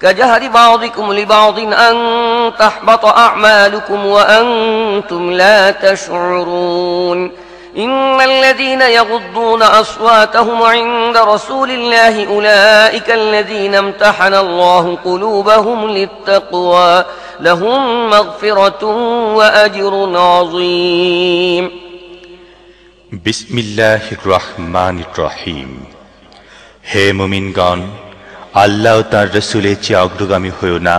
كجهر بعضكم لبعض أن تحبط أعمالكم وأنتم لا تشعرون إن الذين يغضون أصواتهم عند رسول الله أولئك الذين امتحن الله قلوبهم للتقوى لهم مغفرة وأجر عظيم বিসমিল্লাহ রহমান রহিম হে মুমিনগণ আল্লাহ ও তার রসুলের চেয়ে অগ্রগামী হয়েও না।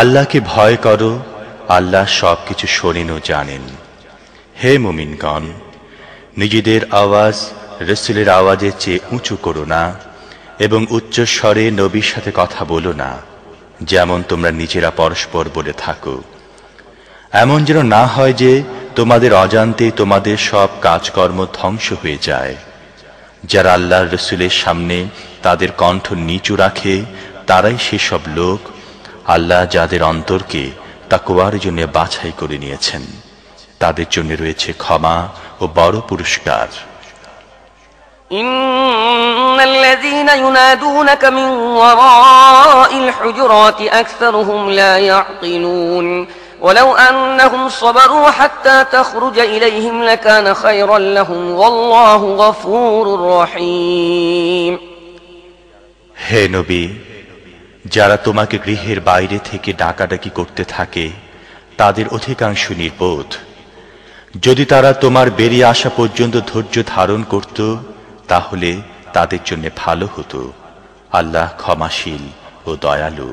আল্লাহকে ভয় করো, আল্লাহ সব কিছু শোনেন ও জানেন। হে মুমিনগণ, নিজেদের আওয়াজ রসুলের আওয়াজের চেয়ে উঁচু করো না এবং উচ্চ স্বরে নবীর সাথে কথা বলো না, যেমন তোমরা নিজেরা পরস্পর বলে থাকো। এমন যেন না হয় যে তোমাদের অজান্তে তোমাদের সব কাজকর্ম ধ্বংস হয়ে যায়। যারা আল্লাহর রসুলের সামনে তাদের কণ্ঠ নিচু রাখে তারাই সেসব লোক আল্লাহ যাদের অন্তরকে তাকুয়ার জন্য বাছাই করে নিয়েছেন তাদের জন্য রয়েছে ক্ষমা ও বড় পুরস্কার إن الذين ينادونك من وراء الحجرات أكثرهم لا يعقلون ولو أنهم صبروا حتى تخرج إليهم لكان خيرا لهم والله غفور رحيم হে নবী যারা তোমাকে গৃহের বাইরে থেকে ডাকাডাকি করতে থাকে তাদের অধিকাংশ নির্বোধ যদি তারা তোমার বেরিয়ে আসা পর্যন্ত ধৈর্য ধারণ করত তাহলে তাদের জন্য ভালো হতো আল্লাহ ক্ষমাশীল ও দয়ালু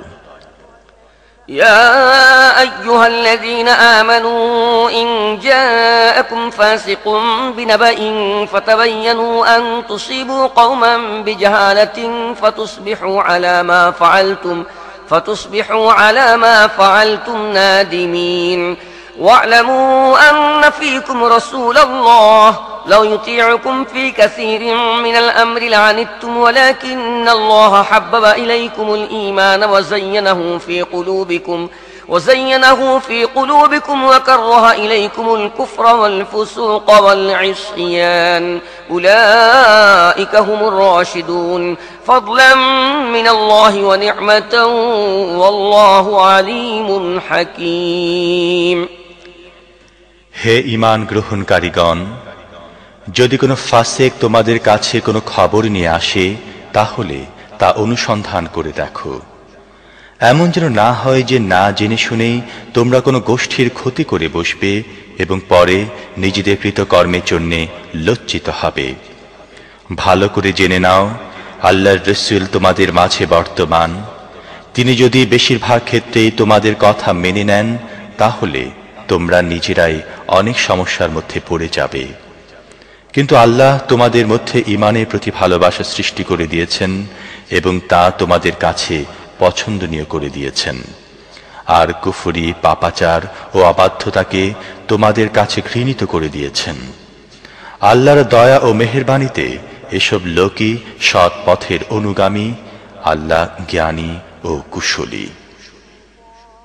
يا أيها الذين آمنوا إن جاءكم فاسق بنبأ فتبينوا أن تصيبوا قوما بجهالة فتصبحوا على ما فعلتم فتصبحوا على ما فعلتم نادمين. واعلموا أن فيكم رسول الله لو يطيعكم في كثير من الأمر لعنتم ولكن الله حبب إليكم الإيمان وزينه في قلوبكم وزينه في قلوبكم وكره إليكم الكفر والفسوق والعصيان أولئك هم الراشدون فضلا من الله ونعمة والله عليم حكيم হে ইমান গ্রহণকারীগণ যদি কোনো ফাসেক তোমাদের কাছে কোনো খবর নিয়ে আসে, তাহলে তা অনুসন্ধান করে দেখো। এমন যেন না হয় যে না জেনে শুনেই তোমরা কোনো গোষ্ঠীর ক্ষতি করে বসবে এবং পরে নিজেদের কৃতকর্মের জন্যে লজ্জিত হবে। ভালো করে জেনে নাও, আল্লাহর রসুল তোমাদের মাঝে বর্তমান। তিনি যদি বেশিরভাগ ক্ষেত্রেই তোমাদের কথা মেনে নেন, তাহলে তোমরা নিজেরাই অনেক সমস্যার মধ্যে পড়ে যাবে। কিন্তু আল্লাহ তোমাদের মধ্যে ইমানের প্রতি ভালোবাসা সৃষ্টি করে দিয়েছেন এবং তা তোমাদের কাছে পছন্দনীয় করে দিয়েছেন। আর কুফুরি, পাপাচার ও অবাধ্যতাকে তোমাদের কাছে ঘৃণিত করে দিয়েছেন। আল্লাহর দয়া ও মেহেরবানিতে এসব লোকই সৎ পথের অনুগামী, আল্লাহ জ্ঞানী ও কুশলী।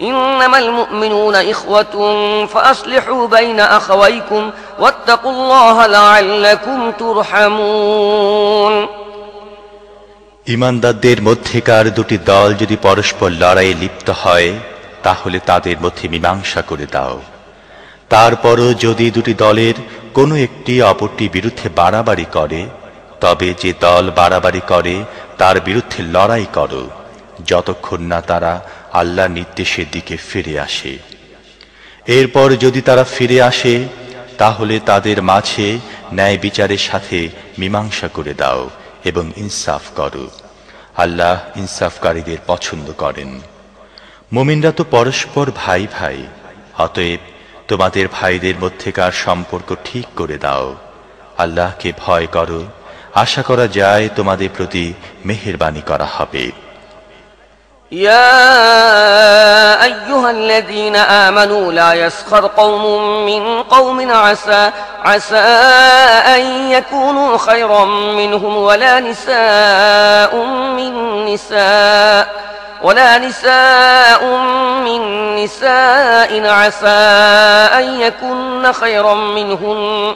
إنما المؤمنون إخوة فأصلحوا بين أخويكم واتقوا الله لعلكم ترحمون ইমানদারদের মধ্যেকার দুটি দল যদি পরস্পর লড়াইয়ে লিপ্ত হয় তাহলে তাদের মধ্যে মীমাংসা করে দাও তারপরও যদি দুটি দলের কোনো একটি অপরটি বিরুদ্ধে বাড়াবাড়ি করে তবে যে দল বাড়াবাড়ি করে তার বিরুদ্ধে লড়াই করো যতক্ষণ না তারা আল্লাহ নির্দেশের দিকে ফিরে আসে। এরপর যদি তারা ফিরে আসে, তাহলে তাদের মাঝে ন্যায় বিচারের সাথে মীমাংসা করে দাও এবং ইনসাফ করো। আল্লাহ ইনসাফকারীদের পছন্দ করেন। মুমিনরা তো পরস্পর ভাই ভাই, অতএব তোমাদের ভাইদের মধ্যেকার সম্পর্ক ঠিক করে দাও। আল্লাহকে ভয় করো। আশা করা যায় তোমাদের প্রতি মেহেরবানি করা হবে। يا أيها الذين آمنوا لا يسخر قوم من قوم عسى عسى أن يكونوا خيرا منهم ولا نساء من نساء ولا نساء من نساء عسى أن يكن خيرا منهن.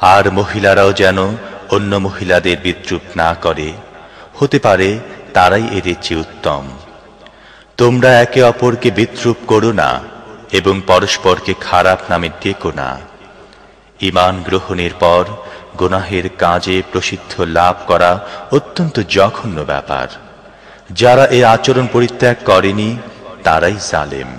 আর মহিলারাও যেন অন্য মহিলাদের বিদ্রুপ না করে, হতে পারে তারাই এদের চেয়ে উত্তম। তোমরা একে অপরকে বিদ্রুপ করো না এবং পরস্পরকে খারাপ নামে ডেকো না। ইমান গ্রহণের পর গোনাহের কাজে প্রসিদ্ধ লাভ করা অত্যন্ত জঘন্য ব্যাপার। যারা এ আচরণ পরিত্যাগ করেনি, তারাই জালেম।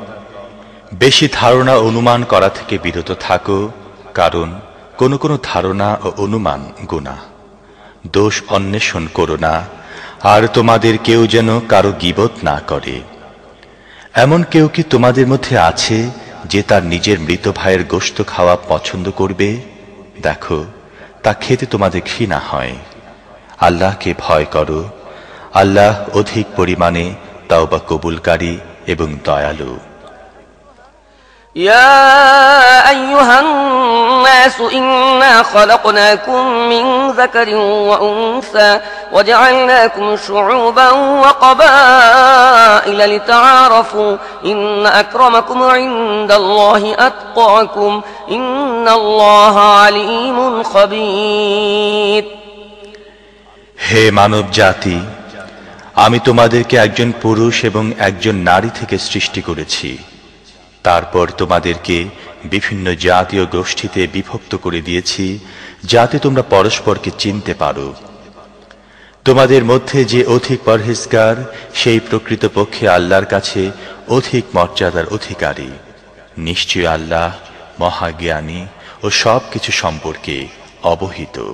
বেশি ধারণা অনুমান করা থেকে বিরত থাকো, কারণ কোনো কোনো ধারণা ও অনুমান গুণা দোষ অন্বেষণ করো না, আর তোমাদের কেউ যেন কারও গিবত না করে। এমন কেউ কি তোমাদের মধ্যে আছে যে তার নিজের মৃত ভাইয়ের গোশত খাওয়া পছন্দ করবে? দেখো, তা খেতে তোমাদের ঘৃণা হয়। আল্লাহকে ভয় করো। আল্লাহ অধিক পরিমাণে তাওবা কবুলকারী এবং দয়ালু। يا أيها الناس إنا خلقناكم من ذكر وأنثى وجعلناكم شعوبا وقبائل لتعارفوا إن أكرمكم عند الله أتقاكم إن الله عليم خبير হে মানব জাতি আমি তোমাদেরকে একজন পুরুষ এবং একজন নারী থেকে সৃষ্টি করেছি তারপর তোমাদেরকে বিভিন্ন জাতীয় গোষ্ঠীতে বিভক্ত করে দিয়েছি, যাতে তোমরা পরস্পরকে চিনতে পারো। তোমাদের মধ্যে যে অধিক পরহেজগার, সেই প্রকৃতপক্ষে আল্লাহর কাছে অধিক মর্যাদার অধিকারী। নিশ্চয় আল্লাহ মহাজ্ঞানী ও সব কিছু সম্পর্কে অবহিত।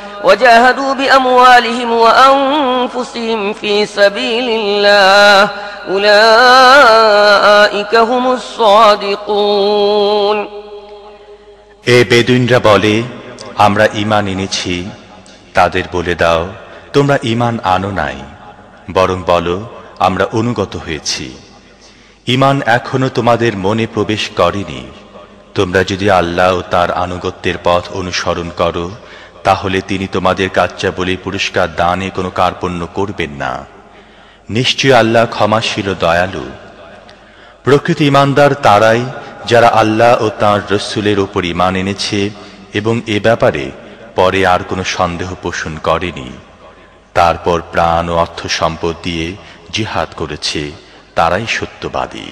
وجاهدوا بأموالهم وأنفسهم في سبيل الله أولئك هم الصادقون এ বেদুইনরা বলে আমরা ইমান এনেছি তাদের বলে দাও তোমরা ইমান আনো নাই বরং বলো আমরা অনুগত হয়েছি ইমান এখনো তোমাদের মনে প্রবেশ করেনি তোমরা যদি আল্লাহ ও তার আনুগত্যের পথ অনুসরণ করো তাহলে তিনি তোমাদের কাচ্চা বলে পুরস্কার দানে কোনো কার্পণ্য করবেন না। নিশ্চয় আল্লাহ ক্ষমাশীল দয়ালু। প্রকৃত ইমানদার তারাই যারা আল্লাহ ও তাঁর রসুলের ওপর ইমান এনেছে এবং এ ব্যাপারে পরে আর কোনো সন্দেহ পোষণ করেনি। তারপর প্রাণ ও অর্থ সম্পদ দিয়ে জিহাদ করেছে, তারাই সত্যবাদী।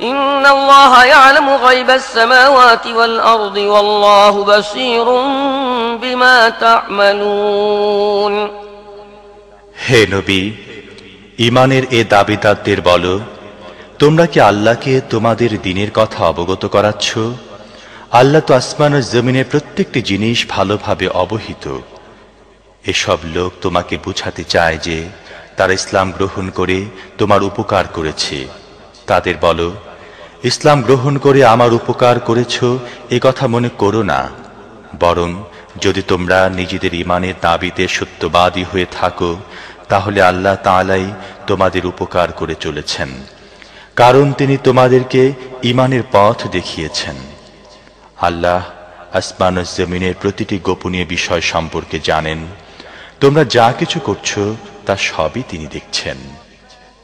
إن الله يعلم غيب السماوات والأرض والله بصير بما تعملون হে নবী ইমানের এ দাবিদারদের বলো তোমরা কি আল্লাহকে তোমাদের দিনের কথা অবগত করাচ্ছ আল্লাহ তো আসমান ও জমিনের প্রত্যেকটি জিনিস ভালোভাবে অবহিত এসব লোক তোমাকে বুঝাতে চায় যে তারা ইসলাম গ্রহণ করে তোমার উপকার করেছে তাদের বলো ইসলাম গ্রহণ করে আমার উপকার করেছ, এ কথা মনে করো না। বরং, যদি তোমরা নিজেদের ইমানের দাবিতে সত্যবাদী হয়ে থাকো, তাহলে আল্লাহ তাআলাই তোমাদের উপকার করে চলেছেন। কারণ তিনি তোমাদেরকে ইমানের পথ দেখিয়েছেন। আল্লাহ আসমান ও জমিনের প্রতিটি গোপনীয় বিষয় সম্পর্কে জানেন। তোমরা যা কিছু করছ, তা সবই তিনি দেখছেন।